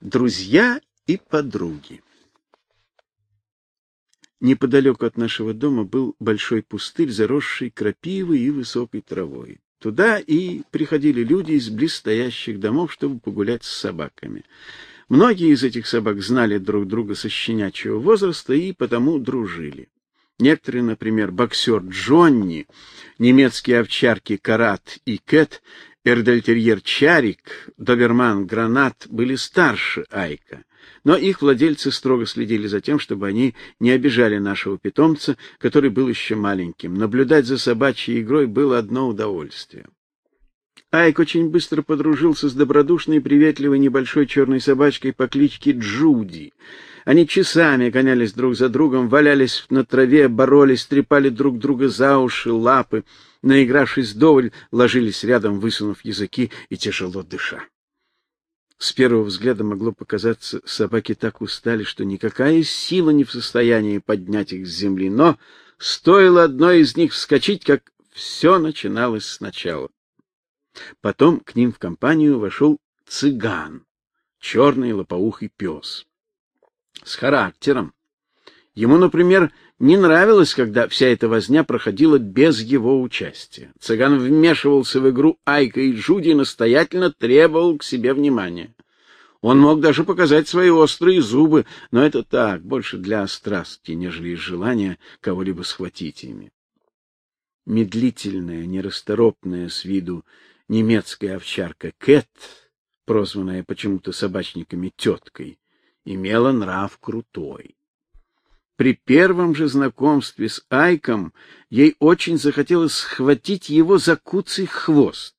Друзья и подруги. Неподалеку от нашего дома был большой пустырь, заросший крапивой и высокой травой. Туда и приходили люди из близстоящих домов, чтобы погулять с собаками. Многие из этих собак знали друг друга со щенячьего возраста и потому дружили. Некоторые, например, боксер Джонни, немецкие овчарки Карат и Кэт Эрдельтерьер Чарик, доберман Гранат были старше Айка, но их владельцы строго следили за тем, чтобы они не обижали нашего питомца, который был еще маленьким. Наблюдать за собачьей игрой было одно удовольствие. Айк очень быстро подружился с добродушной приветливой небольшой черной собачкой по кличке Джуди. Они часами гонялись друг за другом, валялись на траве, боролись, трепали друг друга за уши, лапы наигравшись вдоволь, ложились рядом, высунув языки и тяжело дыша. С первого взгляда могло показаться, собаки так устали, что никакая сила не в состоянии поднять их с земли, но стоило одной из них вскочить, как все начиналось сначала. Потом к ним в компанию вошел цыган, черный лопоухий пес. С характером. Ему, например, не нравилось, когда вся эта возня проходила без его участия. Цыган вмешивался в игру Айка и Джуди и настоятельно требовал к себе внимания. Он мог даже показать свои острые зубы, но это так, больше для страсти, нежели из желания кого-либо схватить ими. Медлительная, нерасторопная с виду немецкая овчарка Кэт, прозванная почему-то собачниками теткой, имела нрав крутой. При первом же знакомстве с Айком ей очень захотелось схватить его за куцый хвост.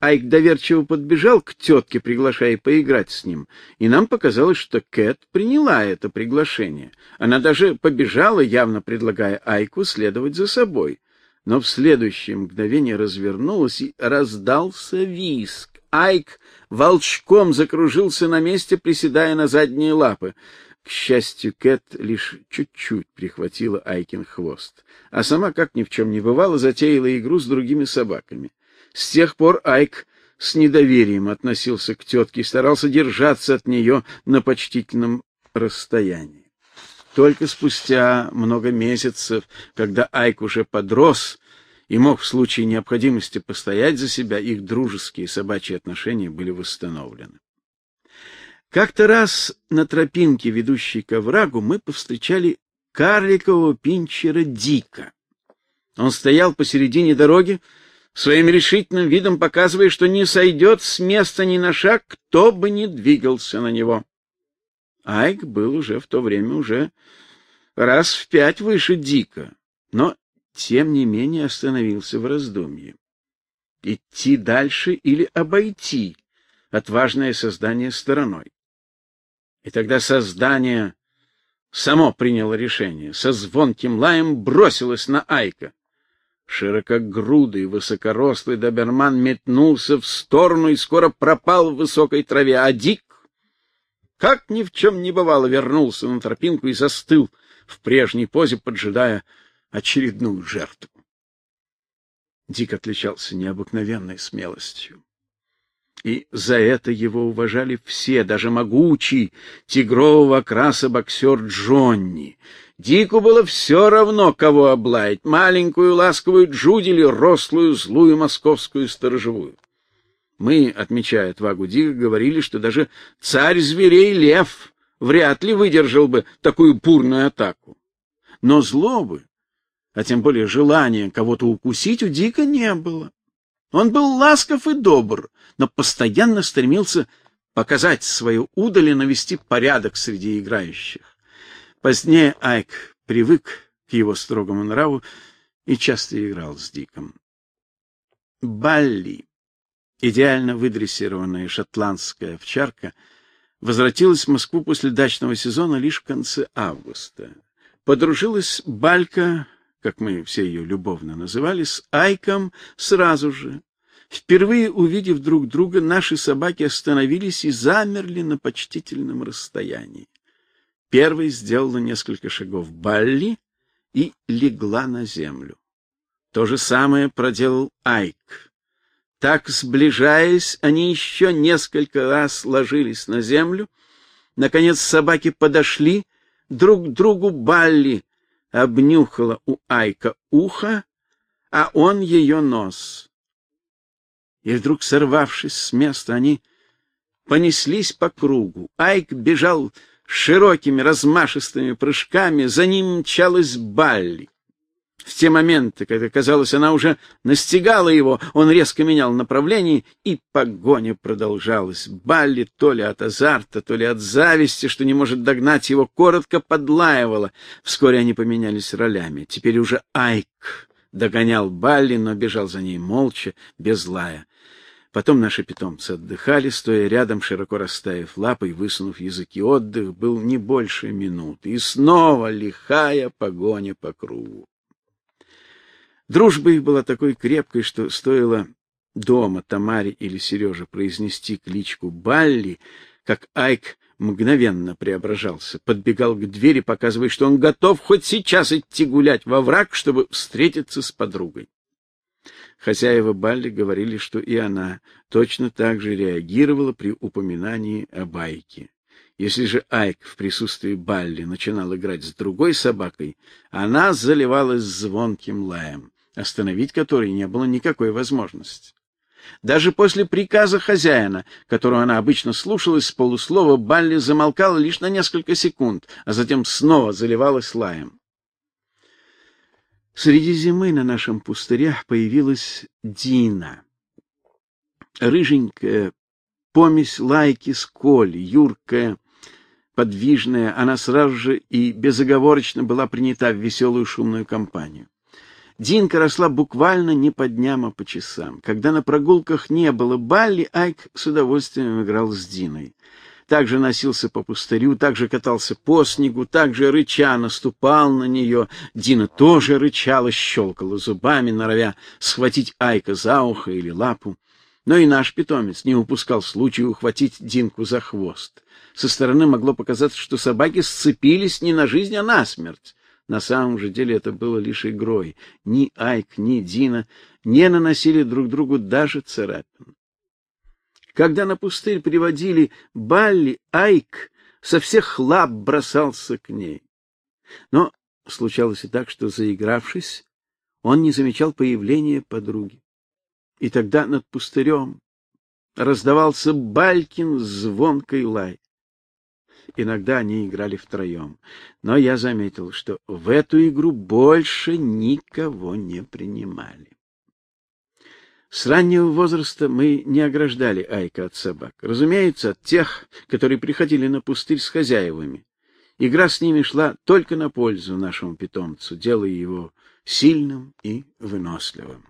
Айк доверчиво подбежал к тетке, приглашая поиграть с ним, и нам показалось, что Кэт приняла это приглашение. Она даже побежала, явно предлагая Айку следовать за собой. Но в следующее мгновение развернулась и раздался виск. Айк волчком закружился на месте, приседая на задние лапы. К счастью, Кэт лишь чуть-чуть прихватила Айкин хвост, а сама, как ни в чем не бывало, затеяла игру с другими собаками. С тех пор Айк с недоверием относился к тетке и старался держаться от нее на почтительном расстоянии. Только спустя много месяцев, когда Айк уже подрос и мог в случае необходимости постоять за себя, их дружеские собачьи отношения были восстановлены. Как-то раз на тропинке, ведущей к оврагу, мы повстречали карликового пинчера Дика. Он стоял посередине дороги, своим решительным видом показывая, что не сойдет с места ни на шаг, кто бы ни двигался на него. Айк был уже в то время уже раз в пять выше Дика, но тем не менее остановился в раздумье. Идти дальше или обойти отважное создание стороной. И тогда создание само приняло решение. Со звонким лаем бросилось на Айка. Широкогрудый, высокорослый доберман метнулся в сторону и скоро пропал в высокой траве, а Дик, как ни в чем не бывало, вернулся на тропинку и застыл в прежней позе, поджидая очередную жертву. Дик отличался необыкновенной смелостью и за это его уважали все, даже могучий тигрового окраса боксер Джонни. Дику было все равно, кого облаять, маленькую ласковую Джуди или рослую злую московскую сторожевую. Мы, отмечая отвагу Дика, говорили, что даже царь зверей лев вряд ли выдержал бы такую бурную атаку. Но злобы, а тем более желания кого-то укусить у Дика не было. Он был ласков и добр, но постоянно стремился показать свою удаль и навести порядок среди играющих. Позднее Айк привык к его строгому нраву и часто играл с Диком. Балли, идеально выдрессированная шотландская овчарка, возвратилась в Москву после дачного сезона лишь в конце августа. Подружилась Балька как мы все ее любовно называли, с Айком сразу же. Впервые увидев друг друга, наши собаки остановились и замерли на почтительном расстоянии. Первой сделала несколько шагов Балли и легла на землю. То же самое проделал Айк. Так, сближаясь, они еще несколько раз ложились на землю. Наконец собаки подошли друг к другу Балли, обнюхала у Айка ухо, а он ее нос. И вдруг, сорвавшись с места, они понеслись по кругу. Айк бежал широкими размашистыми прыжками, за ним мчалась Балли. В те моменты, когда, казалось, она уже настигала его, он резко менял направление, и погоня продолжалась. Балли то ли от азарта, то ли от зависти, что не может догнать его, коротко подлаивала. Вскоре они поменялись ролями. Теперь уже Айк догонял Балли, но бежал за ней молча, без лая. Потом наши питомцы отдыхали, стоя рядом, широко расставив лапы и высунув языки. Отдых был не больше минуты, и снова лихая погоня по кругу. Дружба их была такой крепкой, что стоило дома Тамаре или Сереже произнести кличку Балли, как Айк мгновенно преображался, подбегал к двери, показывая, что он готов хоть сейчас идти гулять во враг, чтобы встретиться с подругой. Хозяева Балли говорили, что и она точно так же реагировала при упоминании о байке. Если же Айк в присутствии Балли начинал играть с другой собакой, она заливалась звонким лаем остановить который не было никакой возможности. Даже после приказа хозяина, которого она обычно слушалась с полуслова, Балли замолкала лишь на несколько секунд, а затем снова заливалась лаем. Среди зимы на нашем пустыре появилась Дина. Рыженькая помесь лайки с Коли, юркая, подвижная, она сразу же и безоговорочно была принята в веселую шумную компанию. Динка росла буквально не по дням, а по часам. Когда на прогулках не было Балли, Айк с удовольствием играл с Диной. Также носился по пустырю, также катался по снегу, также рыча наступал на нее. Дина тоже рычала, щелкала зубами, норовя схватить Айка за ухо или лапу. Но и наш питомец не упускал случая ухватить Динку за хвост. Со стороны могло показаться, что собаки сцепились не на жизнь, а на смерть. На самом же деле это было лишь игрой. Ни Айк, ни Дина не наносили друг другу даже царапин. Когда на пустырь приводили Балли, Айк со всех лап бросался к ней. Но случалось и так, что, заигравшись, он не замечал появления подруги. И тогда над пустырем раздавался Балькин звонкой лай. Иногда они играли втроем. Но я заметил, что в эту игру больше никого не принимали. С раннего возраста мы не ограждали Айка от собак. Разумеется, от тех, которые приходили на пустырь с хозяевами. Игра с ними шла только на пользу нашему питомцу, делая его сильным и выносливым.